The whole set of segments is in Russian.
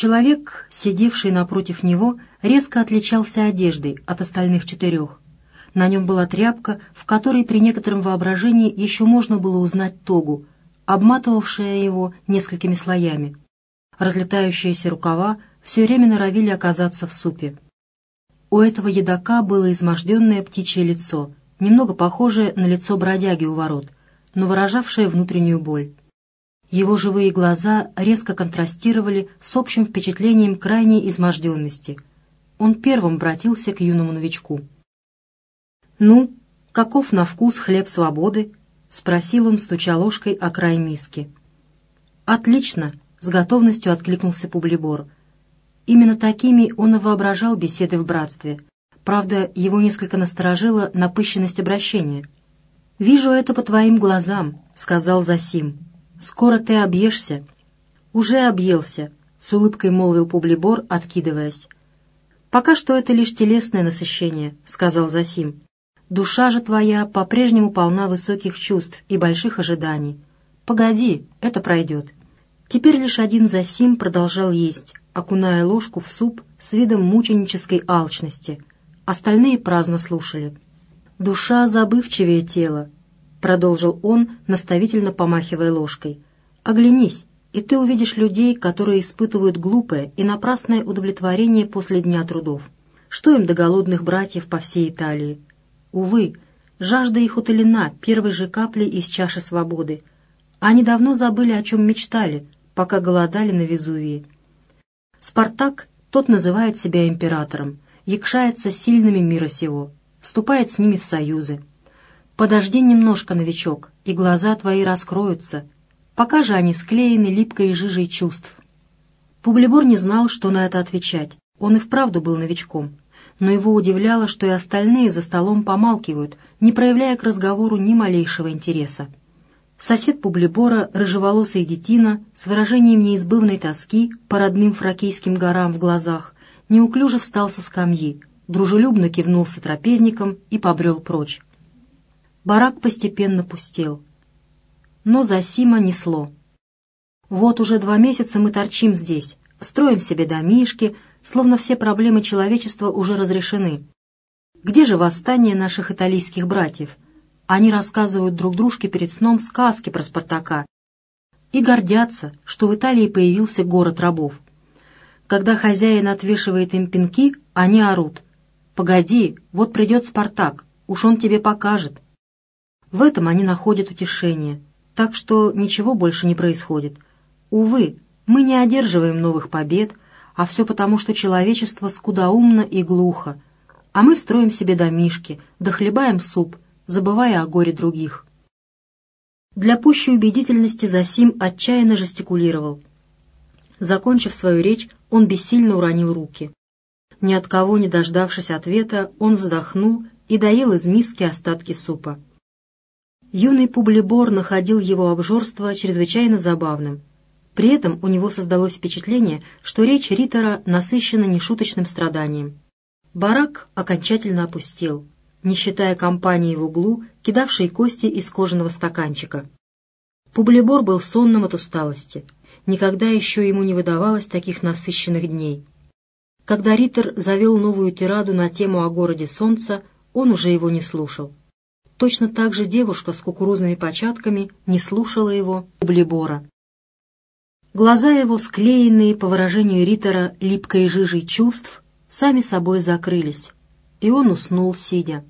Человек, сидевший напротив него, резко отличался одеждой от остальных четырех. На нем была тряпка, в которой при некотором воображении еще можно было узнать тогу, обматывавшая его несколькими слоями. Разлетающиеся рукава все время норовили оказаться в супе. У этого едока было изможденное птичье лицо, немного похожее на лицо бродяги у ворот, но выражавшее внутреннюю боль. Его живые глаза резко контрастировали с общим впечатлением крайней изможденности. Он первым обратился к юному новичку. «Ну, каков на вкус хлеб свободы?» — спросил он, стуча ложкой о край миски. «Отлично!» — с готовностью откликнулся Публибор — Именно такими он и воображал беседы в братстве. Правда, его несколько насторожила напыщенность обращения. «Вижу это по твоим глазам», — сказал Засим. «Скоро ты объешься». «Уже объелся», — с улыбкой молвил Публибор, откидываясь. «Пока что это лишь телесное насыщение», — сказал Засим. «Душа же твоя по-прежнему полна высоких чувств и больших ожиданий. Погоди, это пройдет». Теперь лишь один Засим продолжал есть, окуная ложку в суп с видом мученической алчности. Остальные праздно слушали. «Душа забывчивее тела», — продолжил он, наставительно помахивая ложкой. «Оглянись, и ты увидишь людей, которые испытывают глупое и напрасное удовлетворение после дня трудов. Что им до голодных братьев по всей Италии? Увы, жажда их утолена первой же каплей из чаши свободы. Они давно забыли, о чем мечтали, пока голодали на Везувии. Спартак, тот называет себя императором, якшается сильными мира сего, вступает с ними в союзы. Подожди немножко, новичок, и глаза твои раскроются, пока же они склеены липкой жижей чувств. Публибор не знал, что на это отвечать. Он и вправду был новичком. Но его удивляло, что и остальные за столом помалкивают, не проявляя к разговору ни малейшего интереса. Сосед Публибора, рыжеволосый детина, с выражением неизбывной тоски по родным фракийским горам в глазах, неуклюже встал со скамьи, дружелюбно кивнулся трапезником и побрел прочь. Барак постепенно пустел. Но за Сима несло. Вот уже два месяца мы торчим здесь, строим себе домишки, словно все проблемы человечества уже разрешены. Где же восстание наших италийских братьев — они рассказывают друг дружке перед сном сказки про Спартака и гордятся, что в Италии появился город рабов. Когда хозяин отвешивает им пинки, они орут. «Погоди, вот придет Спартак, уж он тебе покажет». В этом они находят утешение, так что ничего больше не происходит. Увы, мы не одерживаем новых побед, а все потому, что человечество скудоумно и глухо, а мы строим себе домишки, дохлебаем суп — забывая о горе других. Для пущей убедительности Засим отчаянно жестикулировал. Закончив свою речь, он бессильно уронил руки. Ни от кого не дождавшись ответа, он вздохнул и доел из миски остатки супа. Юный Публибор находил его обжорство чрезвычайно забавным. При этом у него создалось впечатление, что речь Риттера насыщена нешуточным страданием. Барак окончательно опустел не считая компании в углу, кидавшей кости из кожаного стаканчика. Публибор был сонным от усталости. Никогда еще ему не выдавалось таких насыщенных дней. Когда Риттер завел новую тираду на тему о городе солнца, он уже его не слушал. Точно так же девушка с кукурузными початками не слушала его Публибора. Глаза его, склеенные, по выражению Риттера, липкой жижей чувств, сами собой закрылись, и он уснул, сидя.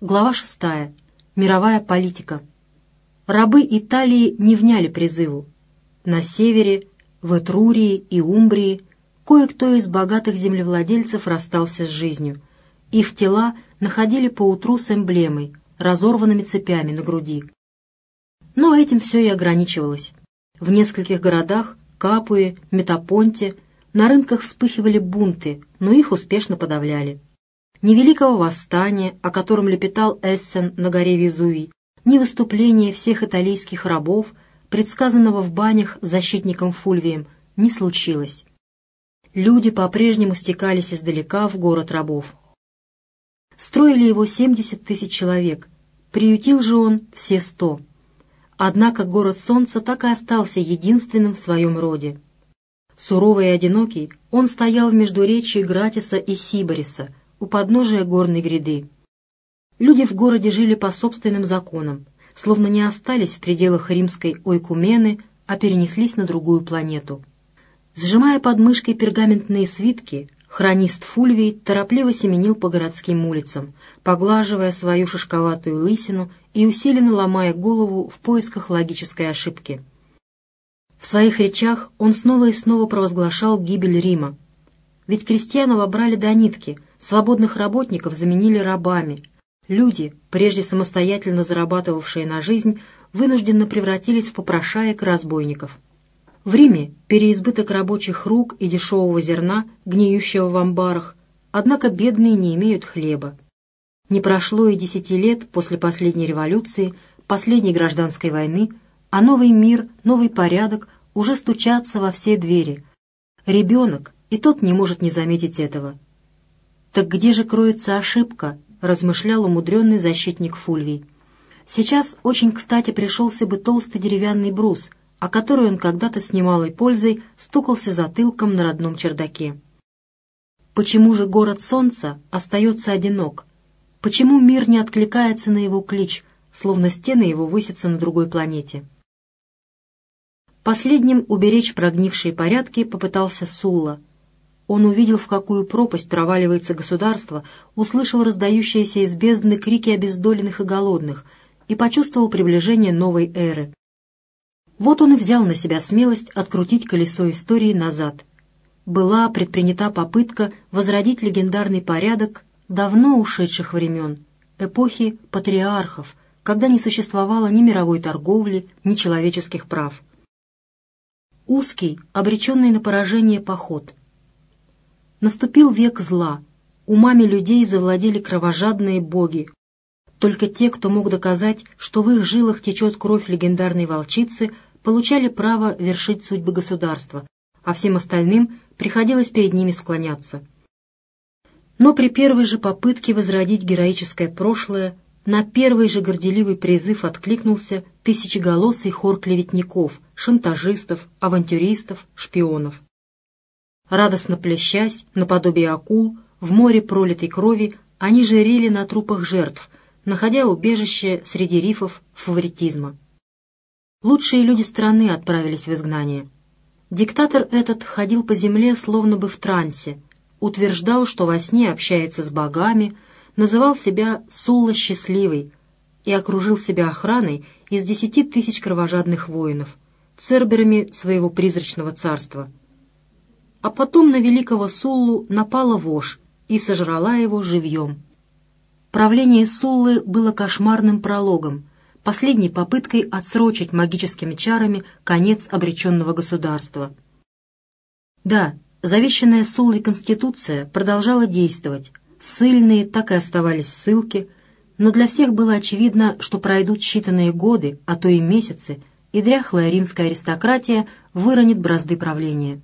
Глава шестая. Мировая политика. Рабы Италии не вняли призыву. На севере, в Этрурии и Умбрии кое-кто из богатых землевладельцев расстался с жизнью. Их тела находили поутру с эмблемой, разорванными цепями на груди. Но этим все и ограничивалось. В нескольких городах, Капуе, Метапонте, на рынках вспыхивали бунты, но их успешно подавляли ни великого восстания, о котором лепетал Эссен на горе Везувий, ни выступления всех италийских рабов, предсказанного в банях защитником Фульвием, не случилось. Люди по-прежнему стекались издалека в город рабов. Строили его 70 тысяч человек, приютил же он все сто. Однако город солнца так и остался единственным в своем роде. Суровый и одинокий, он стоял в междуречии Гратиса и Сибариса, у подножия горной гряды. Люди в городе жили по собственным законам, словно не остались в пределах римской ойкумены, а перенеслись на другую планету. Сжимая под мышкой пергаментные свитки, хронист Фульвий торопливо семенил по городским улицам, поглаживая свою шишковатую лысину и усиленно ломая голову в поисках логической ошибки. В своих речах он снова и снова провозглашал гибель Рима. Ведь крестьянов обрали до нитки, свободных работников заменили рабами. Люди, прежде самостоятельно зарабатывавшие на жизнь, вынужденно превратились в попрошаек разбойников. В Риме переизбыток рабочих рук и дешевого зерна, гниющего в амбарах, однако бедные не имеют хлеба. Не прошло и десяти лет после последней революции, последней гражданской войны, а новый мир, новый порядок уже стучатся во все двери. Ребенок, и тот не может не заметить этого. «Так где же кроется ошибка?» — размышлял умудренный защитник Фульвий. Сейчас очень кстати пришелся бы толстый деревянный брус, о который он когда-то с немалой пользой стукался затылком на родном чердаке. Почему же город солнца остается одинок? Почему мир не откликается на его клич, словно стены его высятся на другой планете? Последним уберечь прогнившие порядки попытался Сулла. Он увидел, в какую пропасть проваливается государство, услышал раздающиеся из бездны крики обездоленных и голодных и почувствовал приближение новой эры. Вот он и взял на себя смелость открутить колесо истории назад. Была предпринята попытка возродить легендарный порядок давно ушедших времен, эпохи патриархов, когда не существовало ни мировой торговли, ни человеческих прав узкий, обреченный на поражение поход. Наступил век зла, умами людей завладели кровожадные боги. Только те, кто мог доказать, что в их жилах течет кровь легендарной волчицы, получали право вершить судьбы государства, а всем остальным приходилось перед ними склоняться. Но при первой же попытке возродить героическое прошлое на первый же горделивый призыв откликнулся тысячеголосый хор клеветников, шантажистов, авантюристов, шпионов. Радостно плещась, наподобие акул, в море пролитой крови, они жерели на трупах жертв, находя убежище среди рифов фаворитизма. Лучшие люди страны отправились в изгнание. Диктатор этот ходил по земле словно бы в трансе, утверждал, что во сне общается с богами, называл себя Сулла Счастливый и окружил себя охраной из десяти тысяч кровожадных воинов, церберами своего призрачного царства. А потом на великого Суллу напала вошь и сожрала его живьем. Правление Суллы было кошмарным прологом, последней попыткой отсрочить магическими чарами конец обреченного государства. Да, завещанная Суллой Конституция продолжала действовать, Сыльные так и оставались в ссылке, но для всех было очевидно, что пройдут считанные годы, а то и месяцы, и дряхлая римская аристократия выронит бразды правления.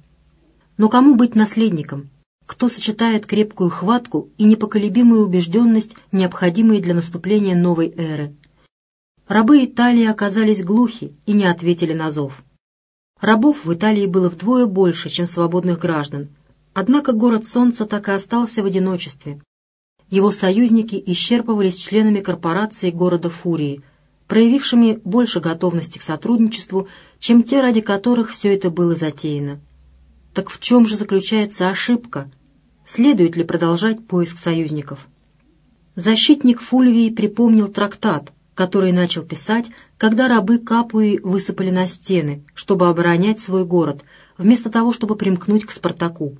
Но кому быть наследником? Кто сочетает крепкую хватку и непоколебимую убежденность, необходимые для наступления новой эры? Рабы Италии оказались глухи и не ответили на зов. Рабов в Италии было вдвое больше, чем свободных граждан – Однако город Солнца так и остался в одиночестве. Его союзники исчерпывались членами корпорации города Фурии, проявившими больше готовности к сотрудничеству, чем те, ради которых все это было затеяно. Так в чем же заключается ошибка? Следует ли продолжать поиск союзников? Защитник Фульвии припомнил трактат, который начал писать, когда рабы Капуи высыпали на стены, чтобы оборонять свой город, вместо того, чтобы примкнуть к Спартаку.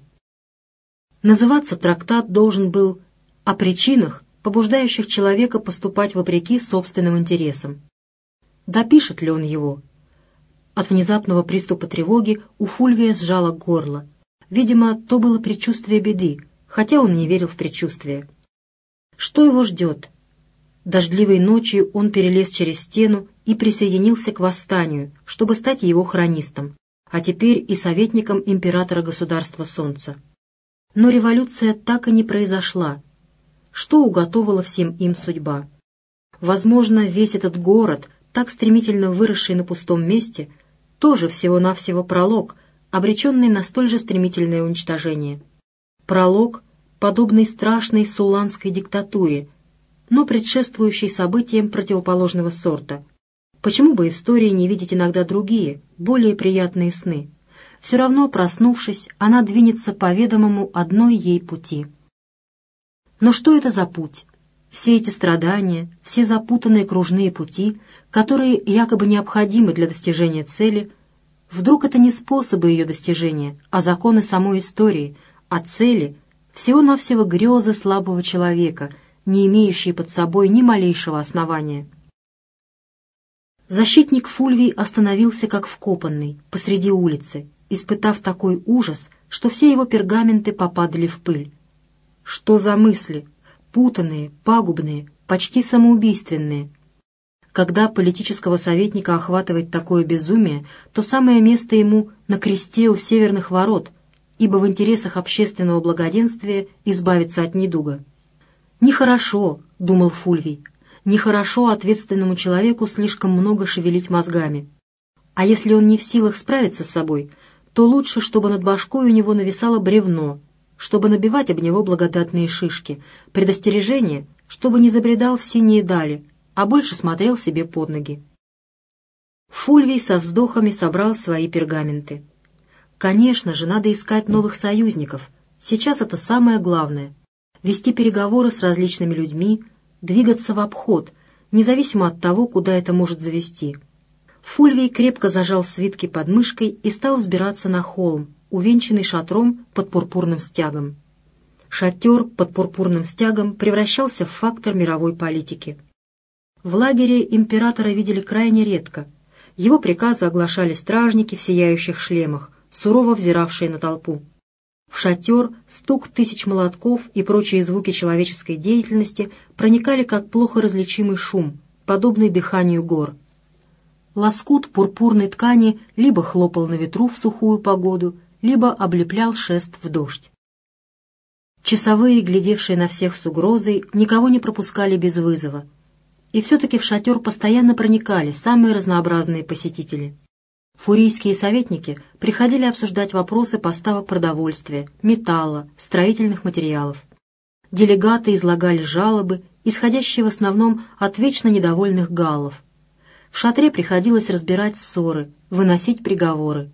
Называться трактат должен был о причинах, побуждающих человека поступать вопреки собственным интересам. Допишет ли он его? От внезапного приступа тревоги у Фульвия сжало горло. Видимо, то было предчувствие беды, хотя он не верил в предчувствие. Что его ждет? Дождливой ночью он перелез через стену и присоединился к восстанию, чтобы стать его хронистом, а теперь и советником императора государства Солнца. Но революция так и не произошла. Что уготовила всем им судьба? Возможно, весь этот город, так стремительно выросший на пустом месте, тоже всего-навсего пролог, обреченный на столь же стремительное уничтожение. Пролог, подобный страшной суланской диктатуре, но предшествующий событиям противоположного сорта. Почему бы истории не видеть иногда другие, более приятные сны? Все равно, проснувшись, она двинется по ведомому одной ей пути. Но что это за путь? Все эти страдания, все запутанные кружные пути, которые якобы необходимы для достижения цели, вдруг это не способы ее достижения, а законы самой истории, а цели — всего-навсего грезы слабого человека — не имеющие под собой ни малейшего основания. Защитник Фульвий остановился как вкопанный посреди улицы, испытав такой ужас, что все его пергаменты попадали в пыль. Что за мысли? Путанные, пагубные, почти самоубийственные. Когда политического советника охватывает такое безумие, то самое место ему на кресте у северных ворот, ибо в интересах общественного благоденствия избавиться от недуга. «Нехорошо», — думал Фульвий, — «нехорошо ответственному человеку слишком много шевелить мозгами. А если он не в силах справиться с собой, то лучше, чтобы над башкой у него нависало бревно, чтобы набивать об него благодатные шишки, предостережение, чтобы не забредал в синие дали, а больше смотрел себе под ноги. Фульвий со вздохами собрал свои пергаменты. Конечно же, надо искать новых союзников. Сейчас это самое главное — вести переговоры с различными людьми, двигаться в обход, независимо от того, куда это может завести. Фульвий крепко зажал свитки под мышкой и стал взбираться на холм, увенчанный шатром под пурпурным стягом. Шатер под пурпурным стягом превращался в фактор мировой политики. В лагере императора видели крайне редко. Его приказы оглашали стражники в сияющих шлемах, сурово взиравшие на толпу. В шатер стук тысяч молотков и прочие звуки человеческой деятельности проникали как плохо различимый шум, подобный дыханию гор. Лоскут пурпурной ткани либо хлопал на ветру в сухую погоду, либо облеплял шест в дождь. Часовые, глядевшие на всех с угрозой, никого не пропускали без вызова. И все-таки в шатер постоянно проникали самые разнообразные посетители. Фурийские советники приходили обсуждать вопросы поставок продовольствия, металла, строительных материалов. Делегаты излагали жалобы, исходящие в основном от вечно недовольных галлов. В шатре приходилось разбирать ссоры, выносить приговоры.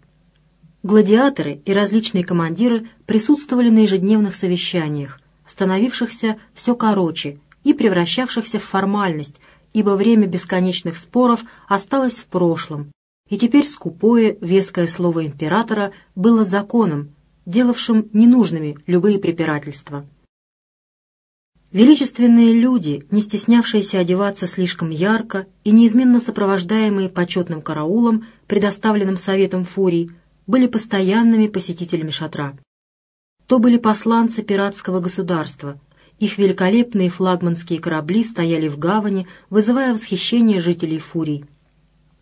Гладиаторы и различные командиры присутствовали на ежедневных совещаниях, становившихся все короче и превращавшихся в формальность, ибо время бесконечных споров осталось в прошлом, и теперь скупое, веское слово императора было законом, делавшим ненужными любые препирательства. Величественные люди, не стеснявшиеся одеваться слишком ярко и неизменно сопровождаемые почетным караулом, предоставленным Советом Фурий, были постоянными посетителями шатра. То были посланцы пиратского государства. Их великолепные флагманские корабли стояли в гавани, вызывая восхищение жителей Фурий.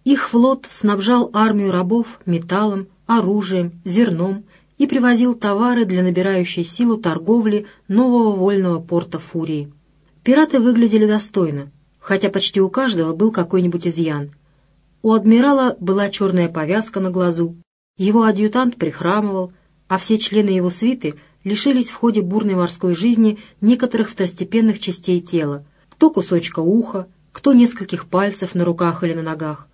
Их флот снабжал армию рабов металлом, оружием, зерном и привозил товары для набирающей силу торговли нового вольного порта Фурии. Пираты выглядели достойно, хотя почти у каждого был какой-нибудь изъян. У адмирала была черная повязка на глазу, его адъютант прихрамывал, а все члены его свиты лишились в ходе бурной морской жизни некоторых второстепенных частей тела, кто кусочка уха, кто нескольких пальцев на руках или на ногах.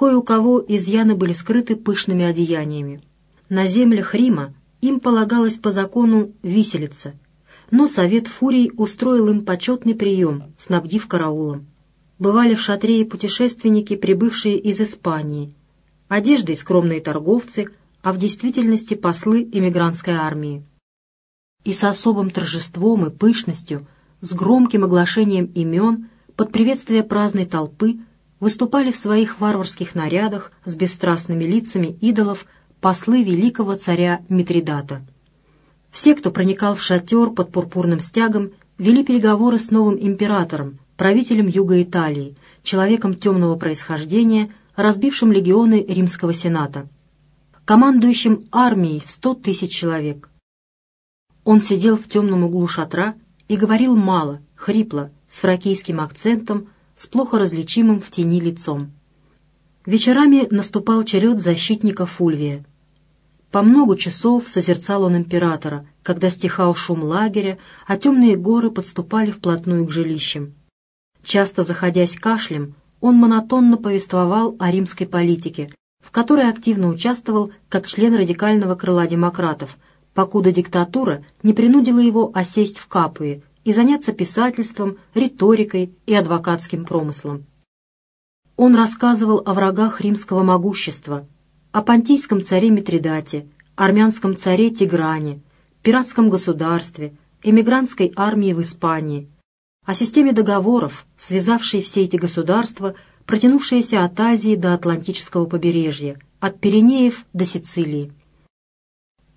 Кое у кого изъяны были скрыты пышными одеяниями. На землях Рима им полагалось по закону виселица, но совет фурий устроил им почетный прием, снабдив караулом. Бывали в шатре и путешественники, прибывшие из Испании, одеждой скромные торговцы, а в действительности послы эмигрантской армии. И с особым торжеством и пышностью, с громким оглашением имен, под приветствие праздной толпы – выступали в своих варварских нарядах с бесстрастными лицами идолов послы великого царя Митридата. Все, кто проникал в шатер под пурпурным стягом, вели переговоры с новым императором, правителем Юга Италии, человеком темного происхождения, разбившим легионы Римского Сената, командующим армией в сто тысяч человек. Он сидел в темном углу шатра и говорил мало, хрипло, с фракийским акцентом, с плохо различимым в тени лицом. Вечерами наступал черед защитника Фульвия. По много часов созерцал он императора, когда стихал шум лагеря, а темные горы подступали вплотную к жилищам. Часто заходясь кашлем, он монотонно повествовал о римской политике, в которой активно участвовал как член радикального крыла демократов, покуда диктатура не принудила его осесть в Капуе и заняться писательством, риторикой и адвокатским промыслом. Он рассказывал о врагах римского могущества, о понтийском царе Митридате, армянском царе Тигране, пиратском государстве, эмигрантской армии в Испании, о системе договоров, связавшей все эти государства, протянувшиеся от Азии до Атлантического побережья, от Пиренеев до Сицилии.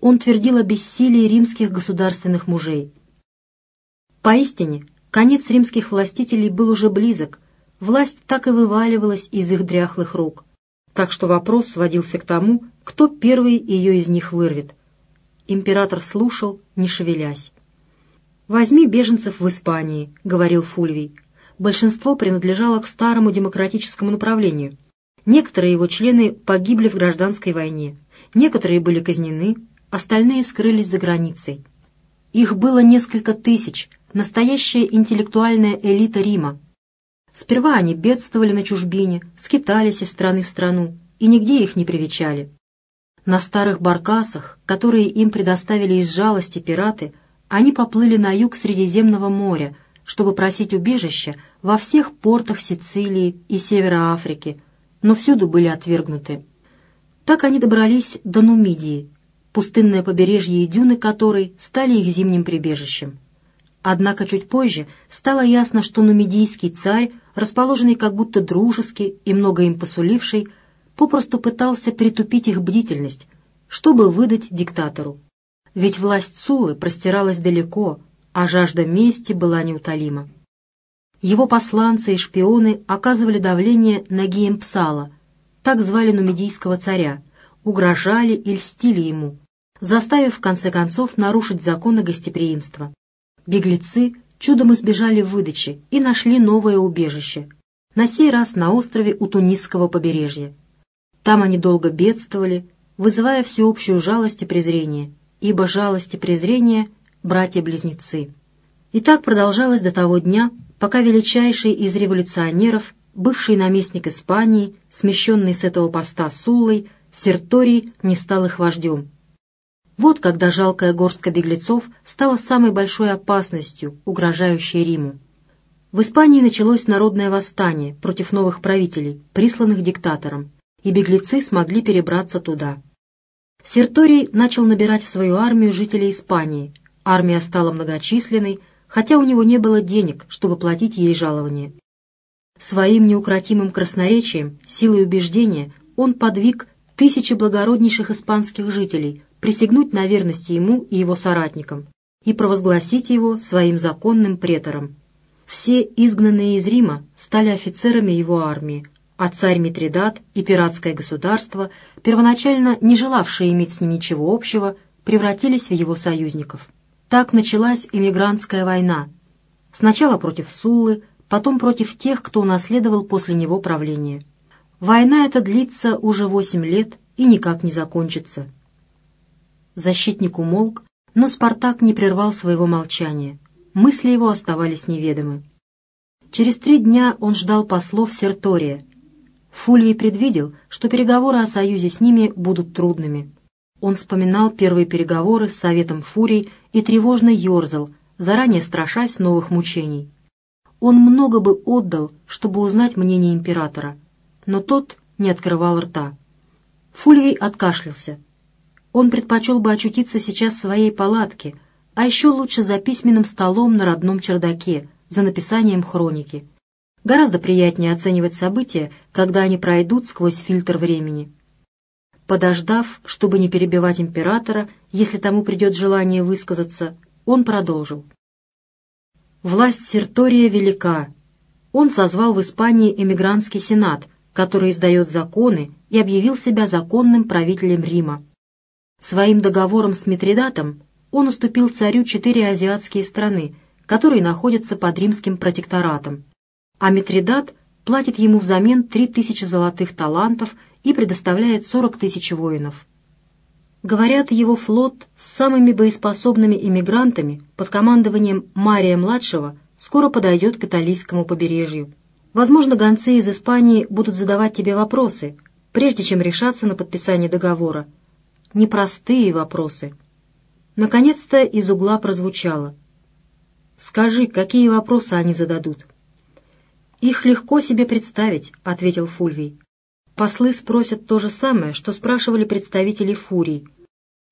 Он твердил о бессилии римских государственных мужей. Поистине, конец римских властителей был уже близок, власть так и вываливалась из их дряхлых рук, так что вопрос сводился к тому, кто первый ее из них вырвет. Император слушал, не шевелясь. «Возьми беженцев в Испании», — говорил Фульвий. Большинство принадлежало к старому демократическому направлению. Некоторые его члены погибли в гражданской войне, некоторые были казнены, остальные скрылись за границей. Их было несколько тысяч, настоящая интеллектуальная элита Рима. Сперва они бедствовали на чужбине, скитались из страны в страну, и нигде их не привечали. На старых баркасах, которые им предоставили из жалости пираты, они поплыли на юг Средиземного моря, чтобы просить убежища во всех портах Сицилии и Севера Африки, но всюду были отвергнуты. Так они добрались до Нумидии, пустынное побережье и дюны которой стали их зимним прибежищем. Однако чуть позже стало ясно, что нумидийский царь, расположенный как будто дружески и много им посуливший, попросту пытался притупить их бдительность, чтобы выдать диктатору. Ведь власть Сулы простиралась далеко, а жажда мести была неутолима. Его посланцы и шпионы оказывали давление на Гиемпсала, так звали нумидийского царя, угрожали и льстили ему, заставив в конце концов нарушить законы гостеприимства. Беглецы чудом избежали выдачи и нашли новое убежище, на сей раз на острове у Тунисского побережья. Там они долго бедствовали, вызывая всеобщую жалость и презрение, ибо жалость и презрение — братья-близнецы. И так продолжалось до того дня, пока величайший из революционеров, бывший наместник Испании, смещенный с этого поста Суллой, Серторий не стал их вождем. Вот когда жалкая горстка беглецов стала самой большой опасностью, угрожающей Риму. В Испании началось народное восстание против новых правителей, присланных диктатором, и беглецы смогли перебраться туда. Серторий начал набирать в свою армию жителей Испании. Армия стала многочисленной, хотя у него не было денег, чтобы платить ей жалование. Своим неукротимым красноречием, силой убеждения он подвиг тысячи благороднейших испанских жителей присягнуть на верность ему и его соратникам и провозгласить его своим законным претором. Все изгнанные из Рима стали офицерами его армии, а царь Митридат и пиратское государство, первоначально не желавшие иметь с ним ничего общего, превратились в его союзников. Так началась эмигрантская война. Сначала против Суллы, потом против тех, кто унаследовал после него правление. Война эта длится уже восемь лет и никак не закончится. Защитник умолк, но Спартак не прервал своего молчания. Мысли его оставались неведомы. Через три дня он ждал послов Сертория, Фульвий предвидел, что переговоры о союзе с ними будут трудными. Он вспоминал первые переговоры с Советом Фурий и тревожно ерзал, заранее страшась новых мучений. Он много бы отдал, чтобы узнать мнение императора, но тот не открывал рта. Фульвий откашлялся. Он предпочел бы очутиться сейчас в своей палатке, а еще лучше за письменным столом на родном чердаке, за написанием хроники — Гораздо приятнее оценивать события, когда они пройдут сквозь фильтр времени. Подождав, чтобы не перебивать императора, если тому придет желание высказаться, он продолжил. Власть Сертория велика. Он созвал в Испании эмигрантский сенат, который издает законы и объявил себя законным правителем Рима. Своим договором с Митридатом он уступил царю четыре азиатские страны, которые находятся под римским протекторатом а Митридат платит ему взамен три тысячи золотых талантов и предоставляет сорок тысяч воинов. Говорят, его флот с самыми боеспособными иммигрантами под командованием Мария-младшего скоро подойдет к италийскому побережью. Возможно, гонцы из Испании будут задавать тебе вопросы, прежде чем решаться на подписание договора. Непростые вопросы. Наконец-то из угла прозвучало. «Скажи, какие вопросы они зададут?» «Их легко себе представить», — ответил Фульвий. «Послы спросят то же самое, что спрашивали представители Фурии.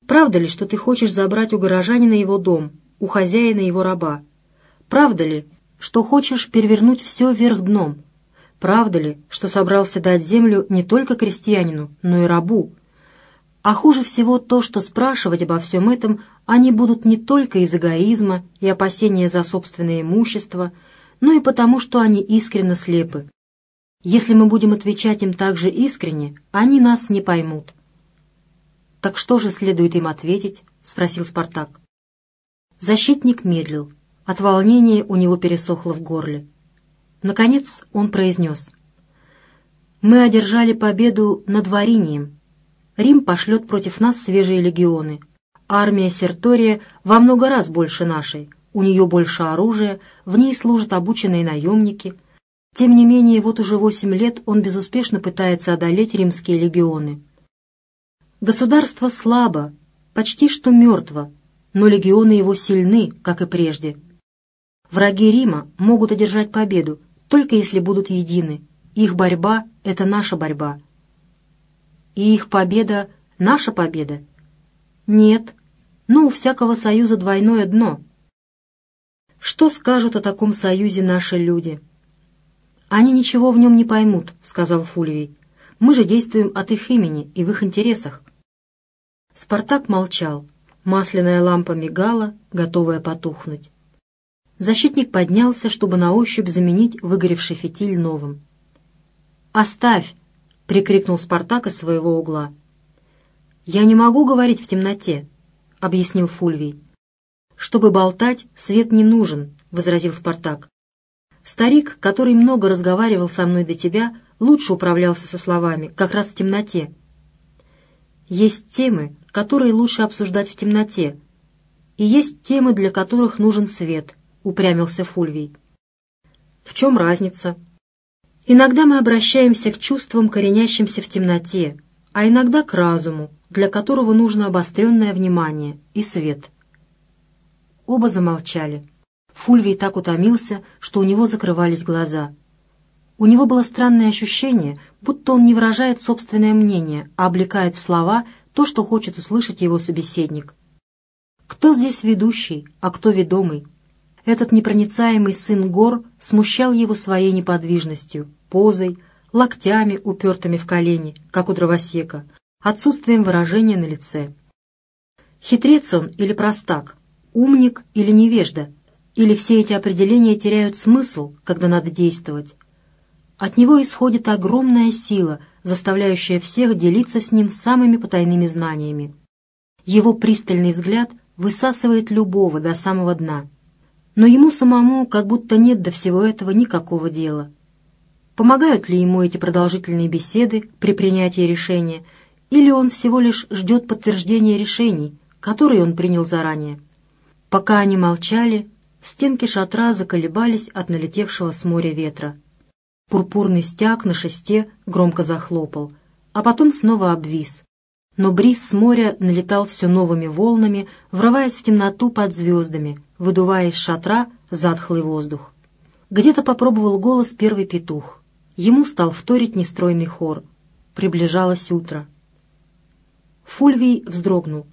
Правда ли, что ты хочешь забрать у горожанина его дом, у хозяина его раба? Правда ли, что хочешь перевернуть все вверх дном? Правда ли, что собрался дать землю не только крестьянину, но и рабу? А хуже всего то, что спрашивать обо всем этом они будут не только из эгоизма и опасения за собственное имущество, но и потому, что они искренне слепы. Если мы будем отвечать им так же искренне, они нас не поймут. «Так что же следует им ответить?» — спросил Спартак. Защитник медлил. От волнения у него пересохло в горле. Наконец он произнес. «Мы одержали победу над Варинием. Рим пошлет против нас свежие легионы. Армия Сертория во много раз больше нашей. У нее больше оружия, в ней служат обученные наемники. Тем не менее, вот уже восемь лет он безуспешно пытается одолеть римские легионы. Государство слабо, почти что мертво, но легионы его сильны, как и прежде. Враги Рима могут одержать победу, только если будут едины. Их борьба — это наша борьба — и их победа — наша победа? Нет, но у всякого союза двойное дно. Что скажут о таком союзе наши люди? Они ничего в нем не поймут, — сказал Фульвий. Мы же действуем от их имени и в их интересах. Спартак молчал. Масляная лампа мигала, готовая потухнуть. Защитник поднялся, чтобы на ощупь заменить выгоревший фитиль новым. «Оставь!» — прикрикнул Спартак из своего угла. «Я не могу говорить в темноте», — объяснил Фульвий. «Чтобы болтать, свет не нужен», — возразил Спартак. «Старик, который много разговаривал со мной до тебя, лучше управлялся со словами, как раз в темноте». «Есть темы, которые лучше обсуждать в темноте, и есть темы, для которых нужен свет», — упрямился Фульвий. «В чем разница?» Иногда мы обращаемся к чувствам, коренящимся в темноте, а иногда к разуму, для которого нужно обостренное внимание и свет. Оба замолчали. Фульвий так утомился, что у него закрывались глаза. У него было странное ощущение, будто он не выражает собственное мнение, а облекает в слова то, что хочет услышать его собеседник. Кто здесь ведущий, а кто ведомый? Этот непроницаемый сын гор смущал его своей неподвижностью, позой, локтями, упертыми в колени, как у дровосека, отсутствием выражения на лице. Хитрец он или простак, умник или невежда, или все эти определения теряют смысл, когда надо действовать. От него исходит огромная сила, заставляющая всех делиться с ним самыми потайными знаниями. Его пристальный взгляд высасывает любого до самого дна — но ему самому как будто нет до всего этого никакого дела. Помогают ли ему эти продолжительные беседы при принятии решения, или он всего лишь ждет подтверждения решений, которые он принял заранее? Пока они молчали, стенки шатра заколебались от налетевшего с моря ветра. Пурпурный стяг на шесте громко захлопал, а потом снова обвис. Но бриз с моря налетал все новыми волнами, врываясь в темноту под звездами, выдувая из шатра затхлый воздух. Где-то попробовал голос первый петух. Ему стал вторить нестройный хор. Приближалось утро. Фульвий вздрогнул.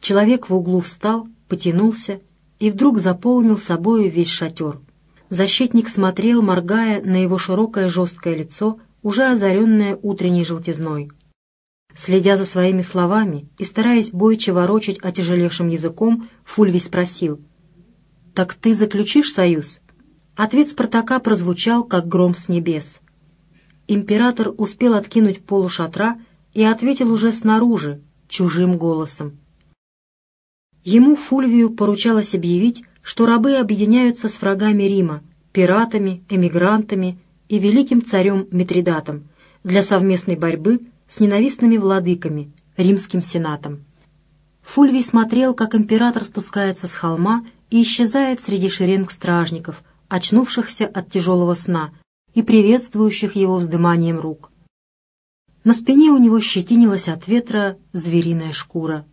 Человек в углу встал, потянулся и вдруг заполнил собою весь шатер. Защитник смотрел, моргая на его широкое жесткое лицо, уже озаренное утренней желтизной. Следя за своими словами и стараясь бойче ворочать отяжелевшим языком, Фульвий спросил, «Так ты заключишь союз?» Ответ Спартака прозвучал, как гром с небес. Император успел откинуть полу шатра и ответил уже снаружи, чужим голосом. Ему, Фульвию, поручалось объявить, что рабы объединяются с врагами Рима, пиратами, эмигрантами и великим царем Митридатом для совместной борьбы с ненавистными владыками, римским сенатом. Фульвий смотрел, как император спускается с холма и исчезает среди шеренг стражников, очнувшихся от тяжелого сна и приветствующих его вздыманием рук. На спине у него щетинилась от ветра звериная шкура.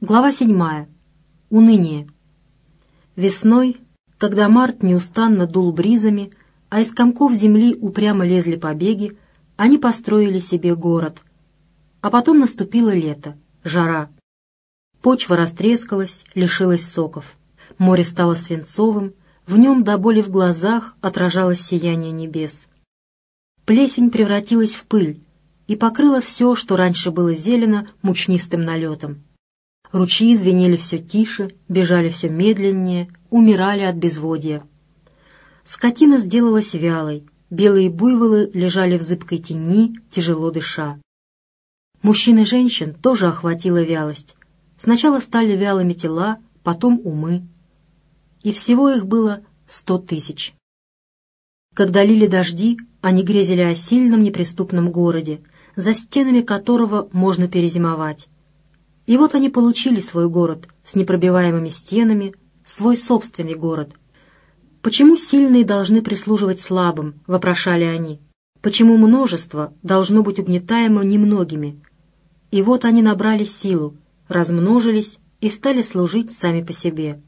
Глава седьмая. Уныние. Весной, когда март неустанно дул бризами, а из комков земли упрямо лезли побеги, они построили себе город. А потом наступило лето, жара. Почва растрескалась, лишилась соков. Море стало свинцовым, в нем до боли в глазах отражалось сияние небес. Плесень превратилась в пыль и покрыла все, что раньше было зелено, мучнистым налетом. Ручьи звенели все тише, бежали все медленнее, умирали от безводья. Скотина сделалась вялой, белые буйволы лежали в зыбкой тени, тяжело дыша. Мужчин и женщин тоже охватила вялость. Сначала стали вялыми тела, потом умы. И всего их было сто тысяч. Когда лили дожди, они грезили о сильном неприступном городе, за стенами которого можно перезимовать. И вот они получили свой город с непробиваемыми стенами, свой собственный город. «Почему сильные должны прислуживать слабым?» — вопрошали они. «Почему множество должно быть угнетаемо немногими?» И вот они набрали силу, размножились и стали служить сами по себе.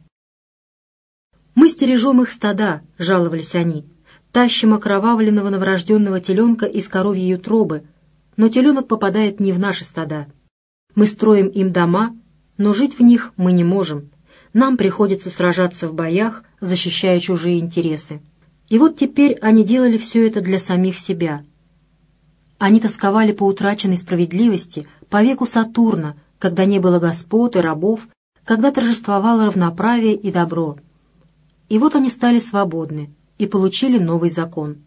«Мы стережем их стада», — жаловались они, «тащим окровавленного новорожденного теленка из коровьей утробы, но теленок попадает не в наши стада. Мы строим им дома, но жить в них мы не можем. Нам приходится сражаться в боях, защищая чужие интересы. И вот теперь они делали все это для самих себя. Они тосковали по утраченной справедливости, по веку Сатурна, когда не было господ и рабов, когда торжествовало равноправие и добро. И вот они стали свободны и получили новый закон.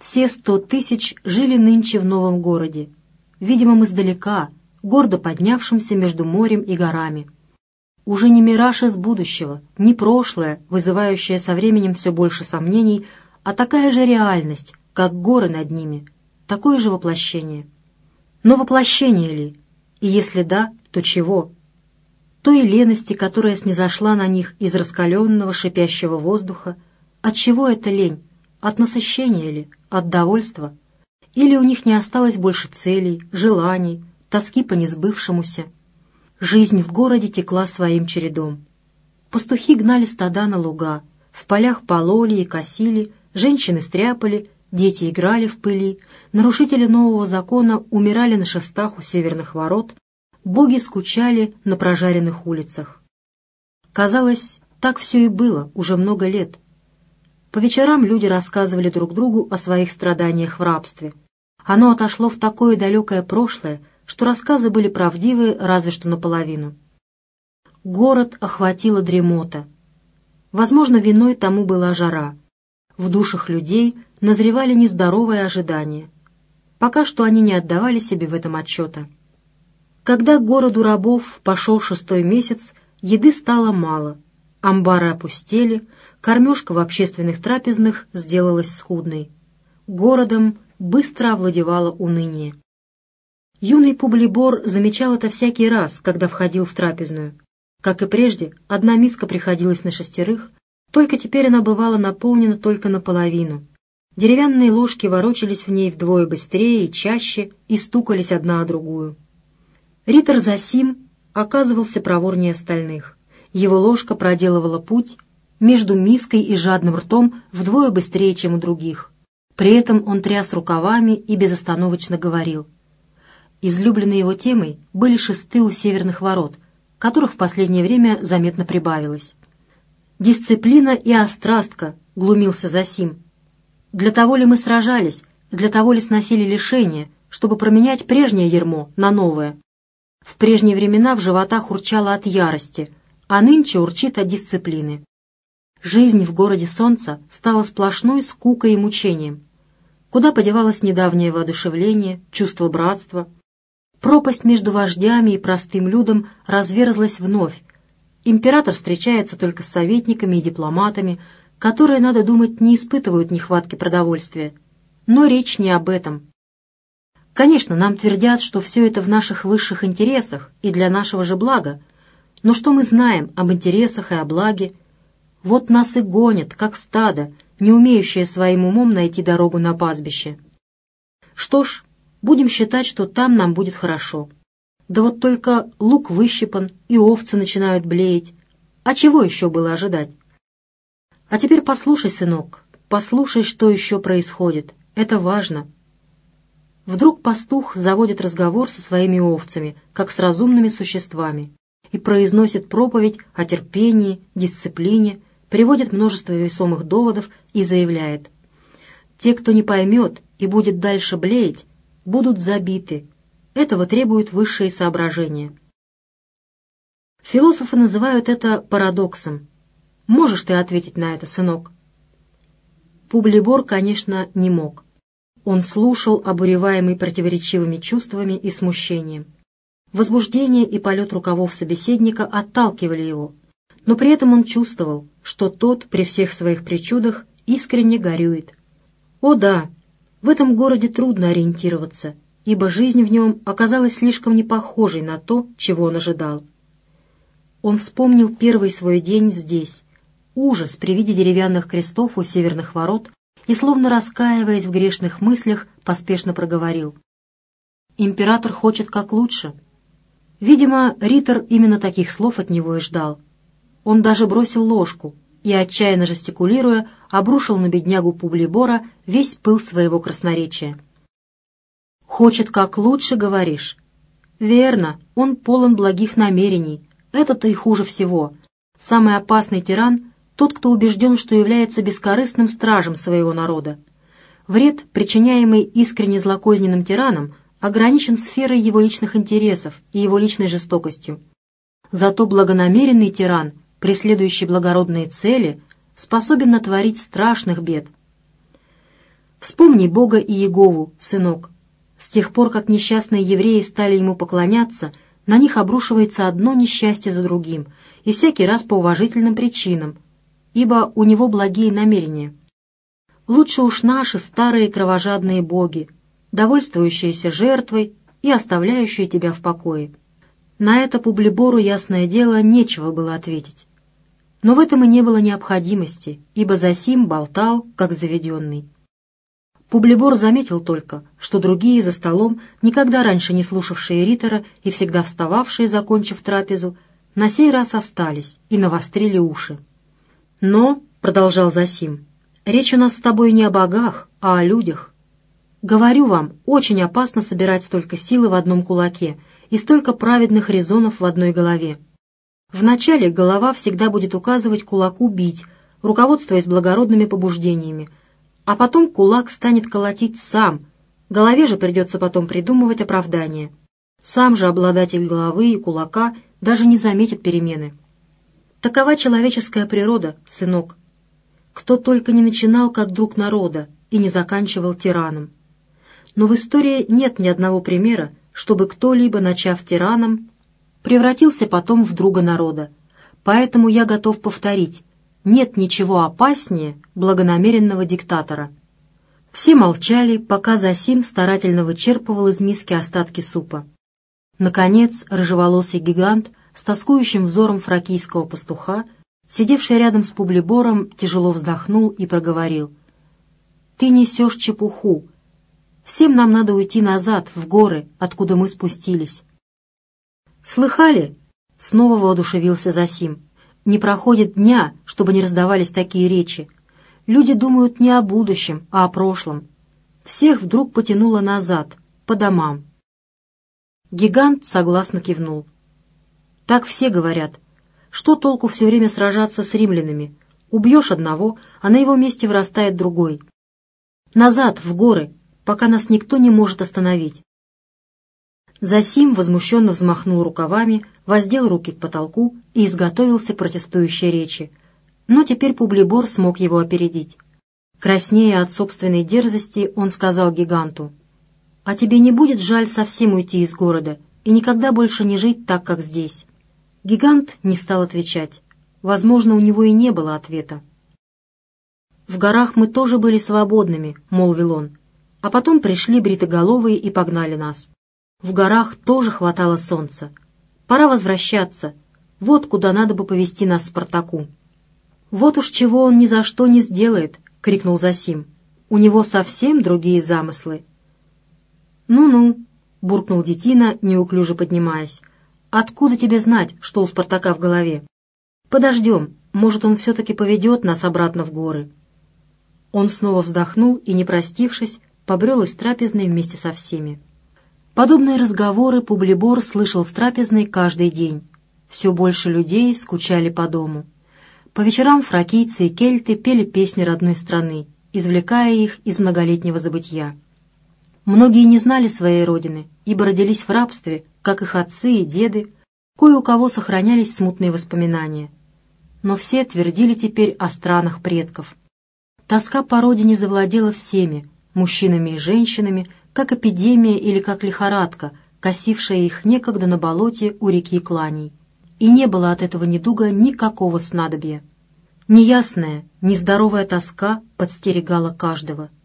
Все сто тысяч жили нынче в новом городе, видимом издалека, гордо поднявшемся между морем и горами. Уже не мираж из будущего, не прошлое, вызывающее со временем все больше сомнений, а такая же реальность, как горы над ними, такое же воплощение. Но воплощение ли? И если да, то чего? Той лености, которая снизошла на них из раскаленного шипящего воздуха. От чего это лень? От насыщения ли? От довольства? Или у них не осталось больше целей, желаний, тоски по несбывшемуся? Жизнь в городе текла своим чередом. Пастухи гнали стада на луга, в полях пололи и косили, женщины стряпали, Дети играли в пыли, нарушители нового закона умирали на шестах у северных ворот, боги скучали на прожаренных улицах. Казалось, так все и было уже много лет. По вечерам люди рассказывали друг другу о своих страданиях в рабстве. Оно отошло в такое далекое прошлое, что рассказы были правдивы разве что наполовину. Город охватила дремота. Возможно, виной тому была жара. В душах людей назревали нездоровые ожидания. Пока что они не отдавали себе в этом отчета. Когда городу рабов пошел шестой месяц, еды стало мало, амбары опустели, кормежка в общественных трапезных сделалась скудной. Городом быстро овладевало уныние. Юный Публибор замечал это всякий раз, когда входил в трапезную. Как и прежде, одна миска приходилась на шестерых, только теперь она бывала наполнена только наполовину — Деревянные ложки ворочались в ней вдвое быстрее и чаще и стукались одна о другую. Риттер Засим оказывался проворнее остальных. Его ложка проделывала путь между миской и жадным ртом вдвое быстрее, чем у других. При этом он тряс рукавами и безостановочно говорил. Излюбленной его темой были шесты у северных ворот, которых в последнее время заметно прибавилось. «Дисциплина и острастка», — глумился Засим, для того ли мы сражались, для того ли сносили лишения, чтобы променять прежнее ермо на новое? В прежние времена в животах урчало от ярости, а нынче урчит от дисциплины. Жизнь в городе солнца стала сплошной скукой и мучением. Куда подевалось недавнее воодушевление, чувство братства? Пропасть между вождями и простым людом разверзлась вновь. Император встречается только с советниками и дипломатами, которые, надо думать, не испытывают нехватки продовольствия. Но речь не об этом. Конечно, нам твердят, что все это в наших высших интересах и для нашего же блага, но что мы знаем об интересах и о благе? Вот нас и гонят, как стадо, не умеющее своим умом найти дорогу на пастбище. Что ж, будем считать, что там нам будет хорошо. Да вот только лук выщипан, и овцы начинают блеять. А чего еще было ожидать? А теперь послушай, сынок, послушай, что еще происходит. Это важно. Вдруг пастух заводит разговор со своими овцами, как с разумными существами, и произносит проповедь о терпении, дисциплине, приводит множество весомых доводов и заявляет «Те, кто не поймет и будет дальше блеять, будут забиты. Этого требуют высшие соображения». Философы называют это парадоксом. Можешь ты ответить на это, сынок? Публибор, конечно, не мог. Он слушал, обуреваемый противоречивыми чувствами и смущением. Возбуждение и полет рукавов собеседника отталкивали его, но при этом он чувствовал, что тот при всех своих причудах искренне горюет. О да, в этом городе трудно ориентироваться, ибо жизнь в нем оказалась слишком не похожей на то, чего он ожидал. Он вспомнил первый свой день здесь, ужас при виде деревянных крестов у северных ворот и, словно раскаиваясь в грешных мыслях, поспешно проговорил. «Император хочет как лучше». Видимо, Риттер именно таких слов от него и ждал. Он даже бросил ложку и, отчаянно жестикулируя, обрушил на беднягу Публибора весь пыл своего красноречия. «Хочет как лучше, говоришь?» «Верно, он полон благих намерений. Это-то и хуже всего. Самый опасный тиран тот, кто убежден, что является бескорыстным стражем своего народа. Вред, причиняемый искренне злокозненным тираном, ограничен сферой его личных интересов и его личной жестокостью. Зато благонамеренный тиран, преследующий благородные цели, способен натворить страшных бед. Вспомни Бога и Егову, сынок. С тех пор, как несчастные евреи стали ему поклоняться, на них обрушивается одно несчастье за другим, и всякий раз по уважительным причинам, ибо у него благие намерения. Лучше уж наши старые кровожадные боги, довольствующиеся жертвой и оставляющие тебя в покое. На это Публибору, ясное дело, нечего было ответить. Но в этом и не было необходимости, ибо Засим болтал, как заведенный. Публибор заметил только, что другие за столом, никогда раньше не слушавшие Риттера и всегда встававшие, закончив трапезу, на сей раз остались и навострили уши. «Но», — продолжал Засим, — «речь у нас с тобой не о богах, а о людях. Говорю вам, очень опасно собирать столько силы в одном кулаке и столько праведных резонов в одной голове. Вначале голова всегда будет указывать кулаку бить, руководствуясь благородными побуждениями, а потом кулак станет колотить сам, голове же придется потом придумывать оправдание. Сам же обладатель головы и кулака даже не заметит перемены. Такова человеческая природа, сынок. Кто только не начинал как друг народа и не заканчивал тираном. Но в истории нет ни одного примера, чтобы кто-либо, начав тираном, превратился потом в друга народа. Поэтому я готов повторить, нет ничего опаснее благонамеренного диктатора. Все молчали, пока Засим старательно вычерпывал из миски остатки супа. Наконец, рыжеволосый гигант — с тоскующим взором фракийского пастуха, сидевший рядом с Публибором, тяжело вздохнул и проговорил. «Ты несешь чепуху. Всем нам надо уйти назад, в горы, откуда мы спустились». «Слыхали?» — снова воодушевился Засим. «Не проходит дня, чтобы не раздавались такие речи. Люди думают не о будущем, а о прошлом. Всех вдруг потянуло назад, по домам». Гигант согласно кивнул. Так все говорят. Что толку все время сражаться с римлянами? Убьешь одного, а на его месте вырастает другой. Назад, в горы, пока нас никто не может остановить. Засим возмущенно взмахнул рукавами, воздел руки к потолку и изготовился к протестующей речи. Но теперь Публибор смог его опередить. Краснея от собственной дерзости, он сказал гиганту, «А тебе не будет жаль совсем уйти из города и никогда больше не жить так, как здесь?» Гигант не стал отвечать. Возможно, у него и не было ответа. «В горах мы тоже были свободными», — молвил он. а потом пришли бритоголовые и погнали нас. В горах тоже хватало солнца. Пора возвращаться. Вот куда надо бы повести нас Спартаку. «Вот уж чего он ни за что не сделает!» — крикнул Засим. «У него совсем другие замыслы». «Ну-ну», — буркнул Детина, неуклюже поднимаясь. «Откуда тебе знать, что у Спартака в голове?» «Подождем, может, он все-таки поведет нас обратно в горы». Он снова вздохнул и, не простившись, побрел из трапезной вместе со всеми. Подобные разговоры Публибор слышал в трапезной каждый день. Все больше людей скучали по дому. По вечерам фракийцы и кельты пели песни родной страны, извлекая их из многолетнего забытья. Многие не знали своей родины, ибо родились в рабстве, как их отцы и деды, кое у кого сохранялись смутные воспоминания. Но все твердили теперь о странах предков. Тоска по родине завладела всеми, мужчинами и женщинами, как эпидемия или как лихорадка, косившая их некогда на болоте у реки Кланей. И не было от этого недуга никакого снадобья. Неясная, нездоровая тоска подстерегала каждого —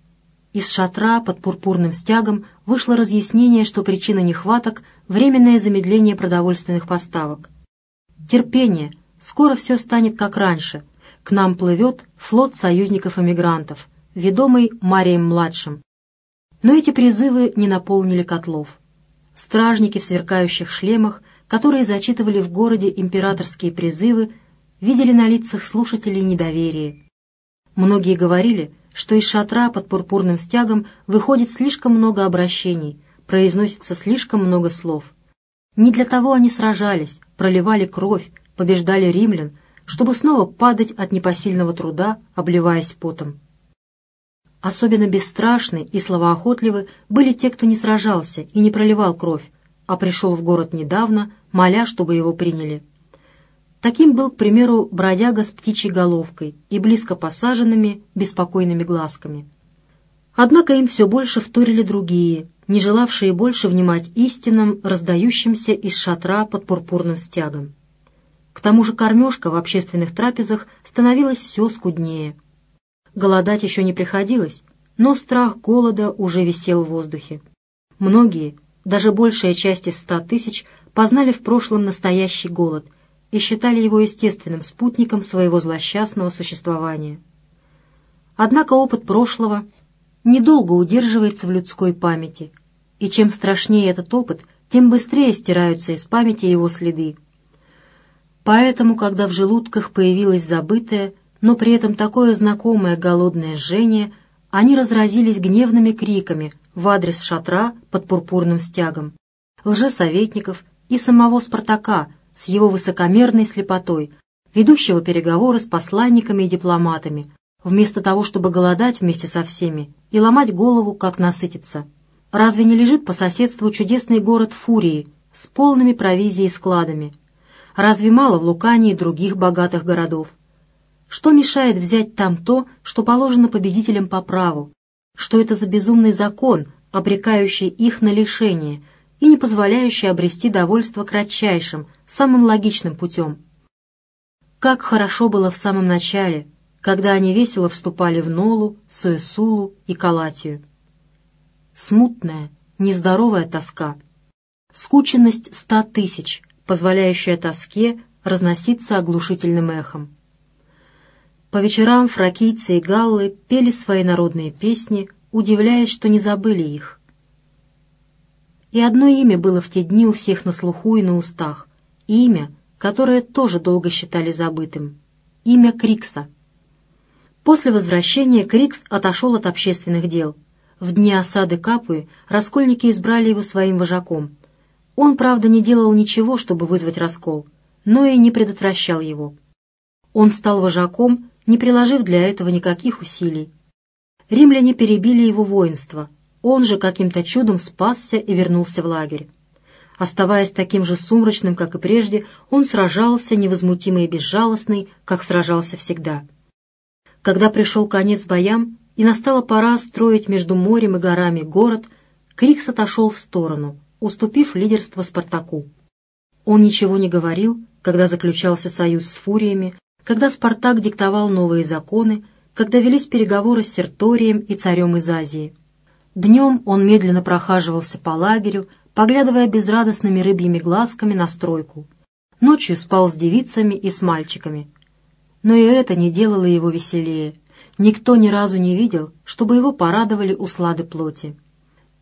из шатра под пурпурным стягом вышло разъяснение, что причина нехваток — временное замедление продовольственных поставок. Терпение, скоро все станет как раньше. К нам плывет флот союзников-эмигрантов, ведомый Марием-младшим. Но эти призывы не наполнили котлов. Стражники в сверкающих шлемах, которые зачитывали в городе императорские призывы, видели на лицах слушателей недоверие. Многие говорили, что из шатра под пурпурным стягом выходит слишком много обращений, произносится слишком много слов. Не для того они сражались, проливали кровь, побеждали римлян, чтобы снова падать от непосильного труда, обливаясь потом. Особенно бесстрашны и словоохотливы были те, кто не сражался и не проливал кровь, а пришел в город недавно, моля, чтобы его приняли. Таким был, к примеру, бродяга с птичьей головкой и близко посаженными беспокойными глазками. Однако им все больше вторили другие, не желавшие больше внимать истинам, раздающимся из шатра под пурпурным стягом. К тому же кормежка в общественных трапезах становилась все скуднее. Голодать еще не приходилось, но страх голода уже висел в воздухе. Многие, даже большая часть из ста тысяч, познали в прошлом настоящий голод – и считали его естественным спутником своего злосчастного существования. Однако опыт прошлого недолго удерживается в людской памяти, и чем страшнее этот опыт, тем быстрее стираются из памяти его следы. Поэтому, когда в желудках появилось забытое, но при этом такое знакомое голодное жжение, они разразились гневными криками в адрес шатра под пурпурным стягом, лжесоветников и самого Спартака, с его высокомерной слепотой, ведущего переговоры с посланниками и дипломатами, вместо того, чтобы голодать вместе со всеми и ломать голову, как насытиться. Разве не лежит по соседству чудесный город Фурии с полными провизией складами? Разве мало в Лукании других богатых городов? Что мешает взять там то, что положено победителям по праву? Что это за безумный закон, обрекающий их на лишение – и не позволяющий обрести довольство кратчайшим, самым логичным путем. Как хорошо было в самом начале, когда они весело вступали в Нолу, Суэсулу и Калатию. Смутная, нездоровая тоска. Скученность ста тысяч, позволяющая тоске разноситься оглушительным эхом. По вечерам фракийцы и галлы пели свои народные песни, удивляясь, что не забыли их. И одно имя было в те дни у всех на слуху и на устах. Имя, которое тоже долго считали забытым. Имя Крикса. После возвращения Крикс отошел от общественных дел. В дни осады Капуи раскольники избрали его своим вожаком. Он, правда, не делал ничего, чтобы вызвать раскол, но и не предотвращал его. Он стал вожаком, не приложив для этого никаких усилий. Римляне перебили его воинство — он же каким-то чудом спасся и вернулся в лагерь. Оставаясь таким же сумрачным, как и прежде, он сражался, невозмутимый и безжалостный, как сражался всегда. Когда пришел конец боям и настала пора строить между морем и горами город, Крикс отошел в сторону, уступив лидерство Спартаку. Он ничего не говорил, когда заключался союз с фуриями, когда Спартак диктовал новые законы, когда велись переговоры с Серторием и царем из Азии. Днем он медленно прохаживался по лагерю, поглядывая безрадостными рыбьими глазками на стройку. Ночью спал с девицами и с мальчиками. Но и это не делало его веселее. Никто ни разу не видел, чтобы его порадовали услады плоти.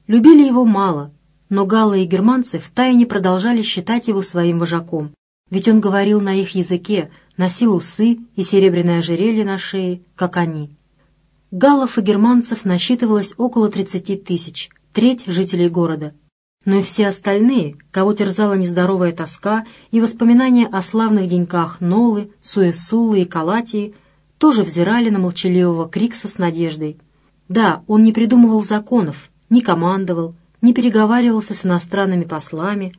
Любили его мало, но галлы и германцы втайне продолжали считать его своим вожаком, ведь он говорил на их языке, носил усы и серебряное ожерелье на шее, как они. Галлов и германцев насчитывалось около 30 тысяч, треть жителей города. Но и все остальные, кого терзала нездоровая тоска и воспоминания о славных деньках Нолы, Суэсулы и Калатии, тоже взирали на молчаливого Крикса с надеждой. Да, он не придумывал законов, не командовал, не переговаривался с иностранными послами,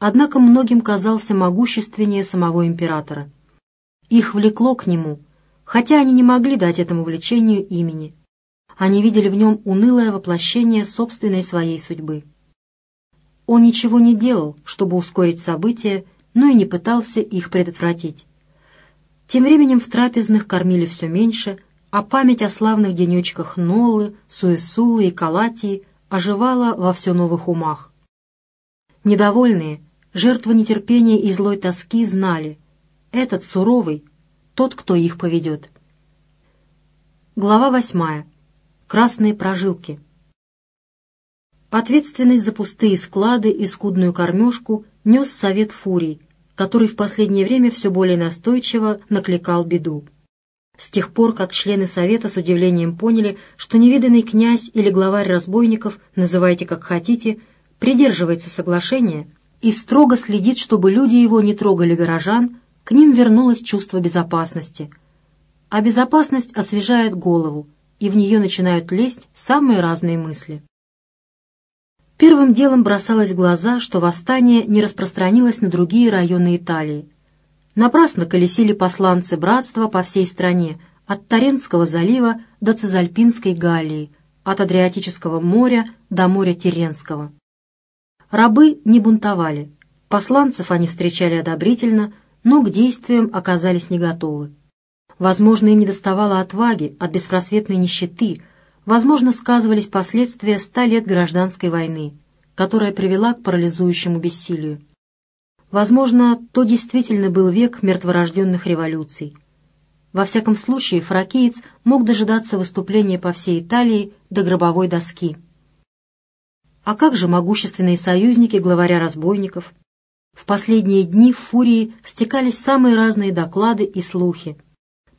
однако многим казался могущественнее самого императора. Их влекло к нему — хотя они не могли дать этому влечению имени. Они видели в нем унылое воплощение собственной своей судьбы. Он ничего не делал, чтобы ускорить события, но и не пытался их предотвратить. Тем временем в трапезных кормили все меньше, а память о славных денечках Ноллы, Суэсулы и Калатии оживала во все новых умах. Недовольные, жертвы нетерпения и злой тоски знали, этот суровый, тот, кто их поведет. Глава восьмая. Красные прожилки. Ответственность за пустые склады и скудную кормежку нес совет фурий, который в последнее время все более настойчиво накликал беду. С тех пор, как члены совета с удивлением поняли, что невиданный князь или главарь разбойников, называйте как хотите, придерживается соглашения и строго следит, чтобы люди его не трогали горожан, к ним вернулось чувство безопасности. А безопасность освежает голову, и в нее начинают лезть самые разные мысли. Первым делом бросалось в глаза, что восстание не распространилось на другие районы Италии. Напрасно колесили посланцы братства по всей стране, от Тарентского залива до Цезальпинской Галлии, от Адриатического моря до моря Теренского. Рабы не бунтовали, посланцев они встречали одобрительно, но к действиям оказались не готовы. Возможно, им недоставало отваги от беспросветной нищеты, возможно, сказывались последствия ста лет гражданской войны, которая привела к парализующему бессилию. Возможно, то действительно был век мертворожденных революций. Во всяком случае, фракиец мог дожидаться выступления по всей Италии до гробовой доски. А как же могущественные союзники главаря разбойников? В последние дни в Фурии стекались самые разные доклады и слухи.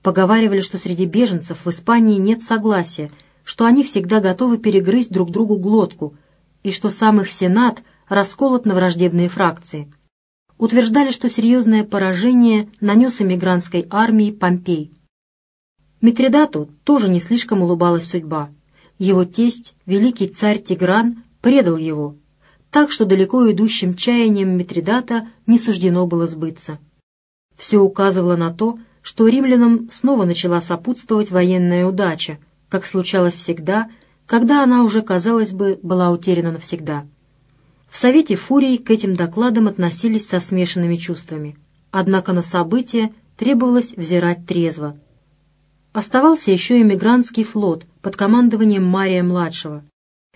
Поговаривали, что среди беженцев в Испании нет согласия, что они всегда готовы перегрызть друг другу глотку, и что сам их Сенат расколот на враждебные фракции. Утверждали, что серьезное поражение нанес эмигрантской армии Помпей. Митридату тоже не слишком улыбалась судьба. Его тесть, великий царь Тигран, предал его, так что далеко идущим чаянием Митридата не суждено было сбыться. Все указывало на то, что римлянам снова начала сопутствовать военная удача, как случалось всегда, когда она уже, казалось бы, была утеряна навсегда. В Совете Фурий к этим докладам относились со смешанными чувствами, однако на события требовалось взирать трезво. Оставался еще эмигрантский флот под командованием Мария-младшего,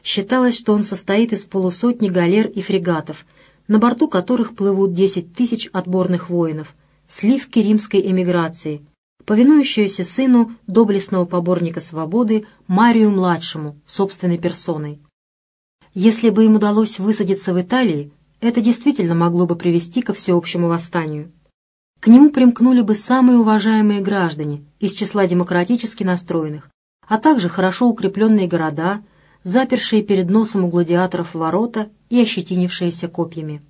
Считалось, что он состоит из полусотни галер и фрегатов, на борту которых плывут 10 тысяч отборных воинов, сливки римской эмиграции, повинующиеся сыну доблестного поборника свободы Марию-младшему, собственной персоной. Если бы им удалось высадиться в Италии, это действительно могло бы привести ко всеобщему восстанию. К нему примкнули бы самые уважаемые граждане из числа демократически настроенных, а также хорошо укрепленные города – запершие перед носом у гладиаторов ворота и ощетинившиеся копьями.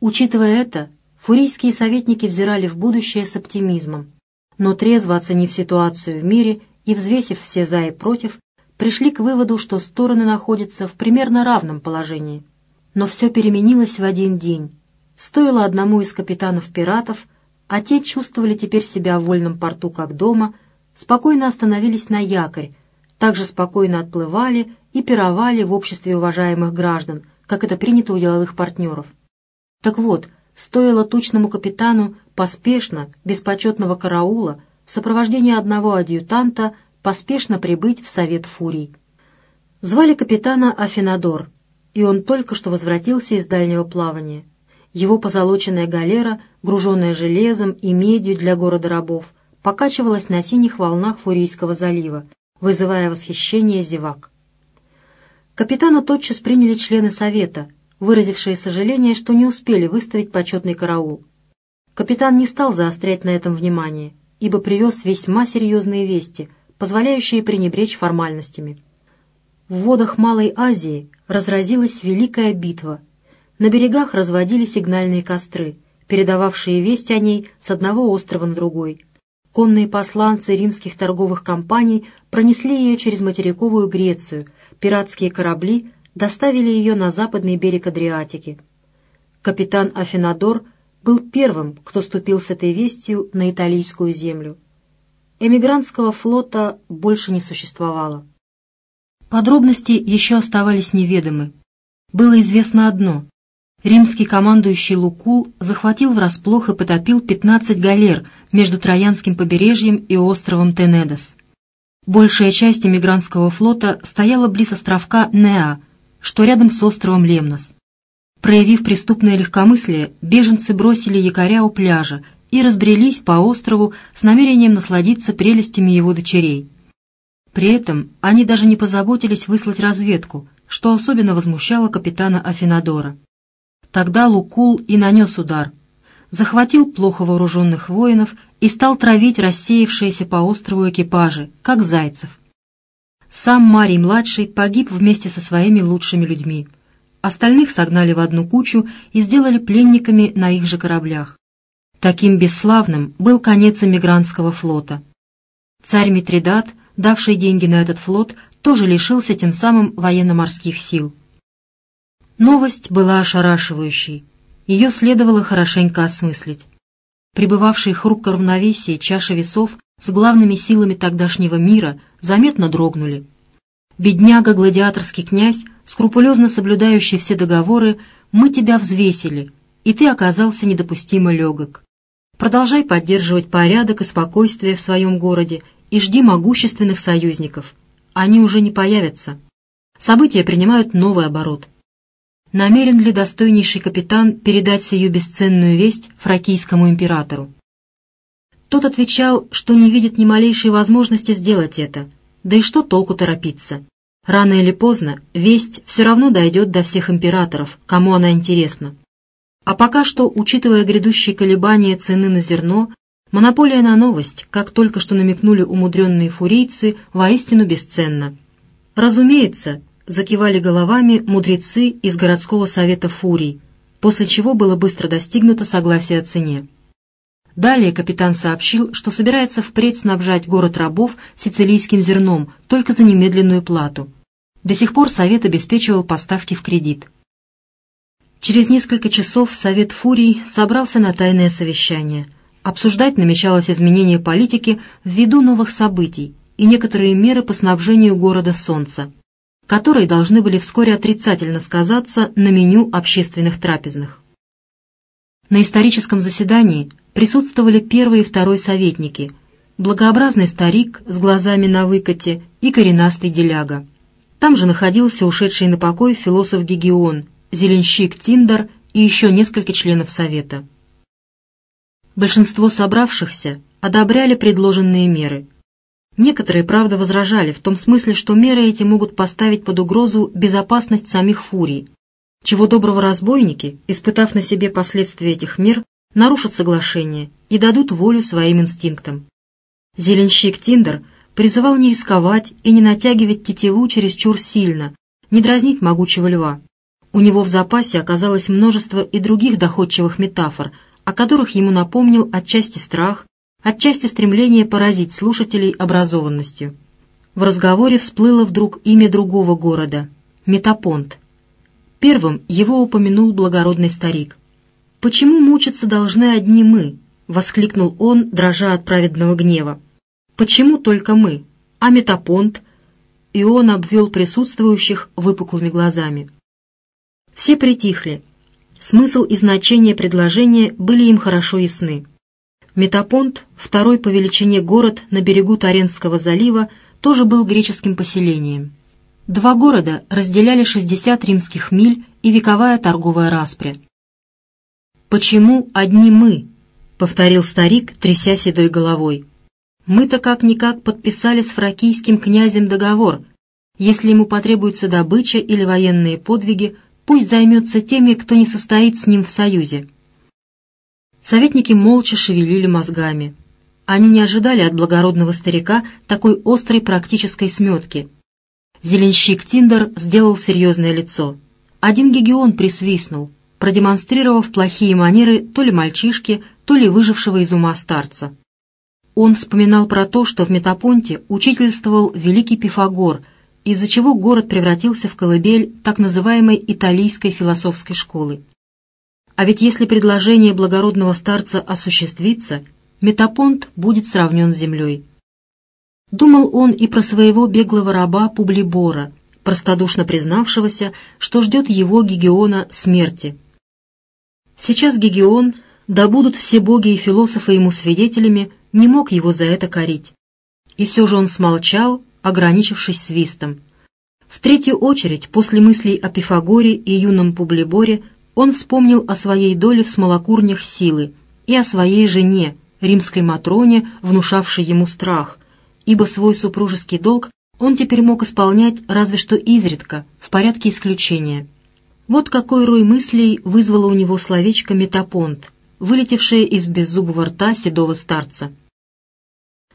Учитывая это, фурийские советники взирали в будущее с оптимизмом, но трезво оценив ситуацию в мире и взвесив все «за» и «против», пришли к выводу, что стороны находятся в примерно равном положении. Но все переменилось в один день. Стоило одному из капитанов пиратов, а те чувствовали теперь себя в вольном порту как дома, спокойно остановились на якорь, также спокойно отплывали и пировали в обществе уважаемых граждан, как это принято у деловых партнеров. Так вот, стоило тучному капитану поспешно, без почетного караула, в сопровождении одного адъютанта, поспешно прибыть в Совет Фурий. Звали капитана Афинадор, и он только что возвратился из дальнего плавания. Его позолоченная галера, груженная железом и медью для города рабов, покачивалась на синих волнах Фурийского залива, вызывая восхищение зевак. Капитана тотчас приняли члены совета, выразившие сожаление, что не успели выставить почетный караул. Капитан не стал заострять на этом внимание, ибо привез весьма серьезные вести, позволяющие пренебречь формальностями. В водах Малой Азии разразилась Великая битва. На берегах разводили сигнальные костры, передававшие весть о ней с одного острова на другой. Конные посланцы римских торговых компаний пронесли ее через материковую Грецию, пиратские корабли доставили ее на западный берег Адриатики. Капитан Афинадор был первым, кто ступил с этой вестью на италийскую землю. Эмигрантского флота больше не существовало. Подробности еще оставались неведомы. Было известно одно. Римский командующий Лукул захватил врасплох и потопил 15 галер между Троянским побережьем и островом Тенедос. Большая часть эмигрантского флота стояла близ островка Неа, что рядом с островом Лемнос. Проявив преступное легкомыслие, беженцы бросили якоря у пляжа и разбрелись по острову с намерением насладиться прелестями его дочерей. При этом они даже не позаботились выслать разведку, что особенно возмущало капитана Афинадора. Тогда Лукул и нанес удар, захватил плохо вооруженных воинов и стал травить рассеявшиеся по острову экипажи, как зайцев. Сам Марий-младший погиб вместе со своими лучшими людьми — Остальных согнали в одну кучу и сделали пленниками на их же кораблях. Таким бесславным был конец эмигрантского флота. Царь Митридат, давший деньги на этот флот, тоже лишился тем самым военно-морских сил. Новость была ошарашивающей. Ее следовало хорошенько осмыслить. Пребывавшие хрупко равновесие чаши весов с главными силами тогдашнего мира заметно дрогнули. Бедняга-гладиаторский князь скрупулезно соблюдающий все договоры, мы тебя взвесили, и ты оказался недопустимо легок. Продолжай поддерживать порядок и спокойствие в своем городе и жди могущественных союзников. Они уже не появятся. События принимают новый оборот. Намерен ли достойнейший капитан передать сию бесценную весть фракийскому императору? Тот отвечал, что не видит ни малейшей возможности сделать это, да и что толку торопиться. Рано или поздно весть все равно дойдет до всех императоров, кому она интересна. А пока что, учитывая грядущие колебания цены на зерно, монополия на новость, как только что намекнули умудренные фурийцы, воистину бесценна. Разумеется, закивали головами мудрецы из городского совета фурий, после чего было быстро достигнуто согласие о цене. Далее капитан сообщил, что собирается впредь снабжать город рабов сицилийским зерном только за немедленную плату. До сих пор Совет обеспечивал поставки в кредит. Через несколько часов Совет Фурий собрался на тайное совещание. Обсуждать намечалось изменение политики ввиду новых событий и некоторые меры по снабжению города Солнца, которые должны были вскоре отрицательно сказаться на меню общественных трапезных. На историческом заседании присутствовали первый и второй советники, благообразный старик с глазами на выкате и коренастый деляга. Там же находился ушедший на покой философ Гегион, зеленщик Тиндер и еще несколько членов совета. Большинство собравшихся одобряли предложенные меры. Некоторые, правда, возражали в том смысле, что меры эти могут поставить под угрозу безопасность самих фурий, чего доброго разбойники, испытав на себе последствия этих мер, нарушат соглашение и дадут волю своим инстинктам. Зеленщик Тиндер призывал не рисковать и не натягивать тетиву чересчур сильно, не дразнить могучего льва. У него в запасе оказалось множество и других доходчивых метафор, о которых ему напомнил отчасти страх, отчасти стремление поразить слушателей образованностью. В разговоре всплыло вдруг имя другого города — Метапонт. Первым его упомянул благородный старик. «Почему мучиться должны одни мы?» — воскликнул он, дрожа от праведного гнева. «Почему только мы? А Метапонт?» И он обвел присутствующих выпуклыми глазами. Все притихли. Смысл и значение предложения были им хорошо ясны. Метапонт, второй по величине город на берегу Таренского залива, тоже был греческим поселением. Два города разделяли 60 римских миль и вековая торговая распря. «Почему одни мы?» — повторил старик, тряся седой головой. «Мы-то как-никак подписали с фракийским князем договор. Если ему потребуется добыча или военные подвиги, пусть займется теми, кто не состоит с ним в союзе». Советники молча шевелили мозгами. Они не ожидали от благородного старика такой острой практической сметки — Зеленщик Тиндер сделал серьезное лицо. Один гегион присвистнул, продемонстрировав плохие манеры то ли мальчишки, то ли выжившего из ума старца. Он вспоминал про то, что в Метапонте учительствовал великий Пифагор, из-за чего город превратился в колыбель так называемой италийской философской школы. А ведь если предложение благородного старца осуществится, Метапонт будет сравнен с землей. Думал он и про своего беглого раба Публибора, простодушно признавшегося, что ждет его Гегиона смерти. Сейчас Гегион, да будут все боги и философы ему свидетелями, не мог его за это корить. И все же он смолчал, ограничившись свистом. В третью очередь, после мыслей о Пифагоре и юном Публиборе, он вспомнил о своей доле в смолокурнях силы и о своей жене, римской Матроне, внушавшей ему страх, ибо свой супружеский долг он теперь мог исполнять разве что изредка, в порядке исключения. Вот какой рой мыслей вызвало у него словечко «метапонт», вылетевшее из беззубого рта седого старца.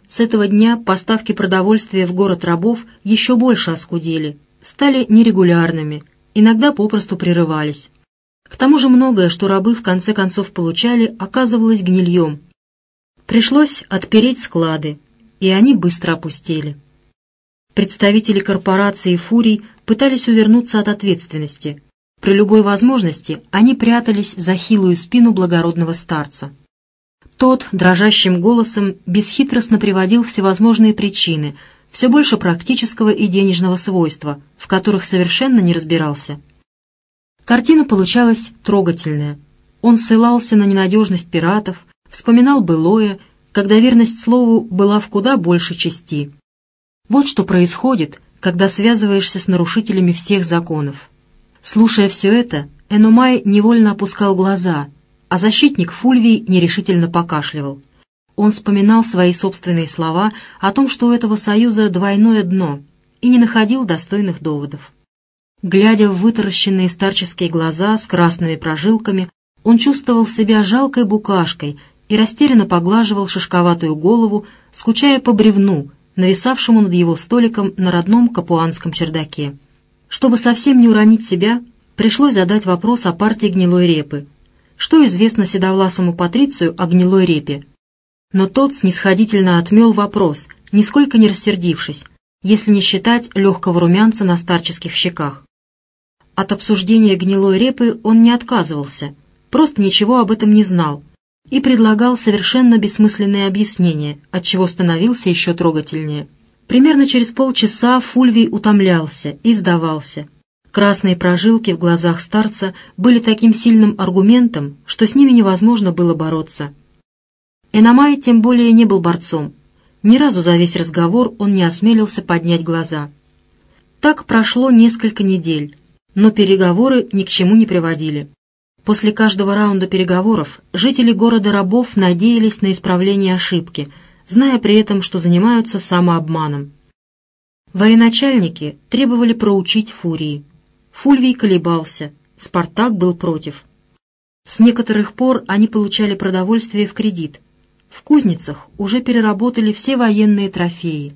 С этого дня поставки продовольствия в город рабов еще больше оскудели, стали нерегулярными, иногда попросту прерывались. К тому же многое, что рабы в конце концов получали, оказывалось гнильем. Пришлось отпереть склады, и они быстро опустели. Представители корпорации «Фурий» пытались увернуться от ответственности. При любой возможности они прятались за хилую спину благородного старца. Тот дрожащим голосом бесхитростно приводил всевозможные причины, все больше практического и денежного свойства, в которых совершенно не разбирался. Картина получалась трогательная. Он ссылался на ненадежность пиратов, вспоминал былое когда верность слову была в куда большей части. Вот что происходит, когда связываешься с нарушителями всех законов. Слушая все это, Энумай невольно опускал глаза, а защитник Фульвий нерешительно покашливал. Он вспоминал свои собственные слова о том, что у этого союза двойное дно, и не находил достойных доводов. Глядя в вытаращенные старческие глаза с красными прожилками, он чувствовал себя жалкой букашкой, и растерянно поглаживал шишковатую голову, скучая по бревну, нависавшему над его столиком на родном капуанском чердаке. Чтобы совсем не уронить себя, пришлось задать вопрос о партии гнилой репы. Что известно седовласому Патрицию о гнилой репе? Но тот снисходительно отмел вопрос, нисколько не рассердившись, если не считать легкого румянца на старческих щеках. От обсуждения гнилой репы он не отказывался, просто ничего об этом не знал, и предлагал совершенно бессмысленные объяснения, отчего становился еще трогательнее. Примерно через полчаса Фульвий утомлялся и сдавался. Красные прожилки в глазах старца были таким сильным аргументом, что с ними невозможно было бороться. Эномай тем более не был борцом. Ни разу за весь разговор он не осмелился поднять глаза. Так прошло несколько недель, но переговоры ни к чему не приводили. После каждого раунда переговоров жители города рабов надеялись на исправление ошибки, зная при этом, что занимаются самообманом. Военачальники требовали проучить фурии. Фульвий колебался, Спартак был против. С некоторых пор они получали продовольствие в кредит. В кузницах уже переработали все военные трофеи.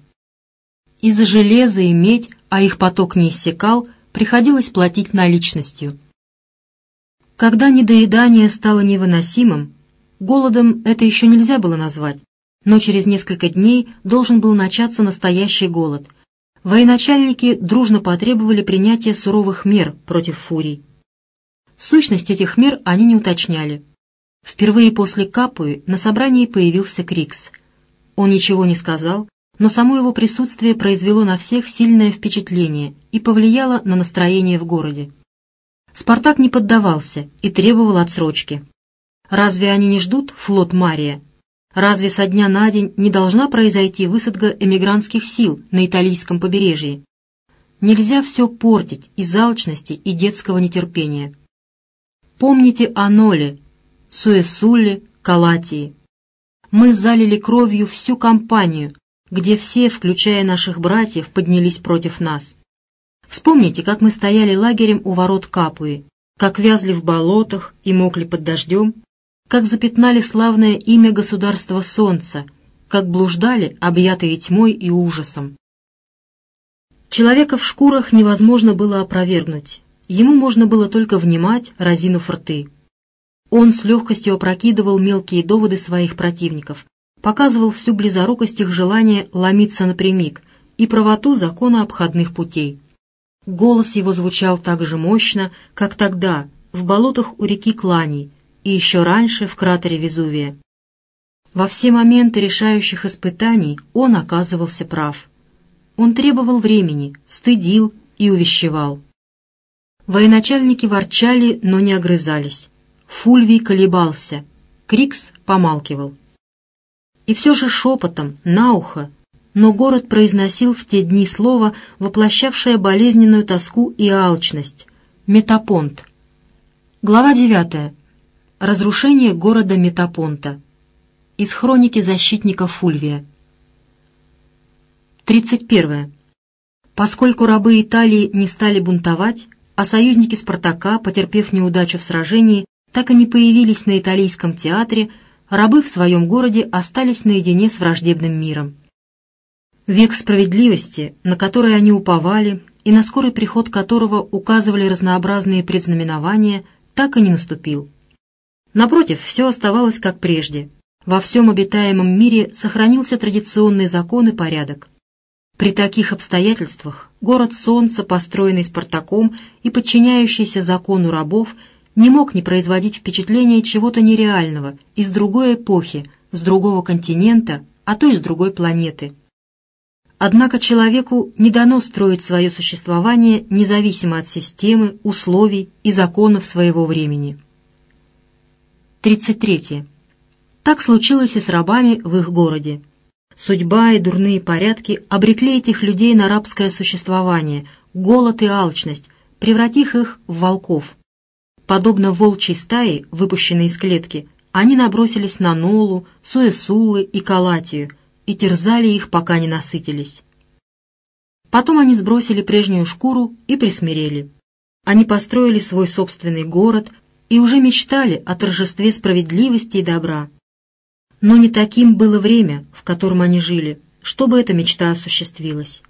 Из-за железа и медь, а их поток не иссякал, приходилось платить наличностью – когда недоедание стало невыносимым, голодом это еще нельзя было назвать, но через несколько дней должен был начаться настоящий голод. Военачальники дружно потребовали принятия суровых мер против фурий. Сущность этих мер они не уточняли. Впервые после Капуи на собрании появился Крикс. Он ничего не сказал, но само его присутствие произвело на всех сильное впечатление и повлияло на настроение в городе. Спартак не поддавался и требовал отсрочки. Разве они не ждут флот Мария? Разве со дня на день не должна произойти высадка эмигрантских сил на итальянском побережье? нельзя все портить из алчности и детского нетерпения. Помните о Ноле, Суэсуле, Калатии. Мы залили кровью всю компанию, где все, включая наших братьев, поднялись против нас. Вспомните, как мы стояли лагерем у ворот Капуи, как вязли в болотах и мокли под дождем, как запятнали славное имя государства Солнца, как блуждали, объятые тьмой и ужасом. Человека в шкурах невозможно было опровергнуть, ему можно было только внимать, разинув рты. Он с легкостью опрокидывал мелкие доводы своих противников, показывал всю близорукость их желания ломиться напрямик и правоту закона обходных путей. Голос его звучал так же мощно, как тогда, в болотах у реки Клани и еще раньше в кратере Везувия. Во все моменты решающих испытаний он оказывался прав. Он требовал времени, стыдил и увещевал. Военачальники ворчали, но не огрызались. Фульвий колебался, Крикс помалкивал. И все же шепотом, на ухо, но город произносил в те дни слово, воплощавшее болезненную тоску и алчность — метапонт. Глава 9. Разрушение города Метапонта. Из хроники защитника Фульвия. 31. Поскольку рабы Италии не стали бунтовать, а союзники Спартака, потерпев неудачу в сражении, так и не появились на италийском театре, рабы в своем городе остались наедине с враждебным миром. Век справедливости, на который они уповали и на скорый приход которого указывали разнообразные предзнаменования, так и не наступил. Напротив, все оставалось как прежде. Во всем обитаемом мире сохранился традиционный закон и порядок. При таких обстоятельствах город Солнца, построенный Спартаком и подчиняющийся закону рабов, не мог не производить впечатления чего-то нереального, из другой эпохи, с другого континента, а то и с другой планеты – Однако человеку не дано строить свое существование независимо от системы, условий и законов своего времени. 33. Так случилось и с рабами в их городе. Судьба и дурные порядки обрекли этих людей на рабское существование, голод и алчность, превратив их в волков. Подобно волчьей стае, выпущенной из клетки, они набросились на Нолу, Суэсулы и Калатию – и терзали их, пока не насытились. Потом они сбросили прежнюю шкуру и присмирели. Они построили свой собственный город и уже мечтали о торжестве справедливости и добра. Но не таким было время, в котором они жили, чтобы эта мечта осуществилась.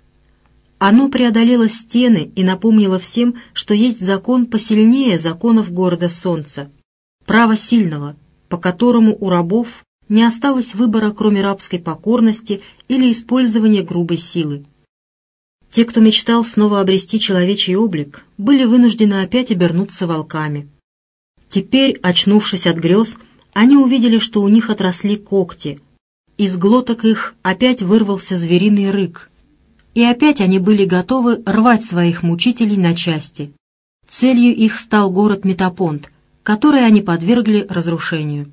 Оно преодолело стены и напомнило всем, что есть закон посильнее законов города Солнца, право сильного, по которому у рабов не осталось выбора, кроме рабской покорности или использования грубой силы. Те, кто мечтал снова обрести человечий облик, были вынуждены опять обернуться волками. Теперь, очнувшись от грез, они увидели, что у них отросли когти. Из глоток их опять вырвался звериный рык. И опять они были готовы рвать своих мучителей на части. Целью их стал город Метапонт, который они подвергли разрушению.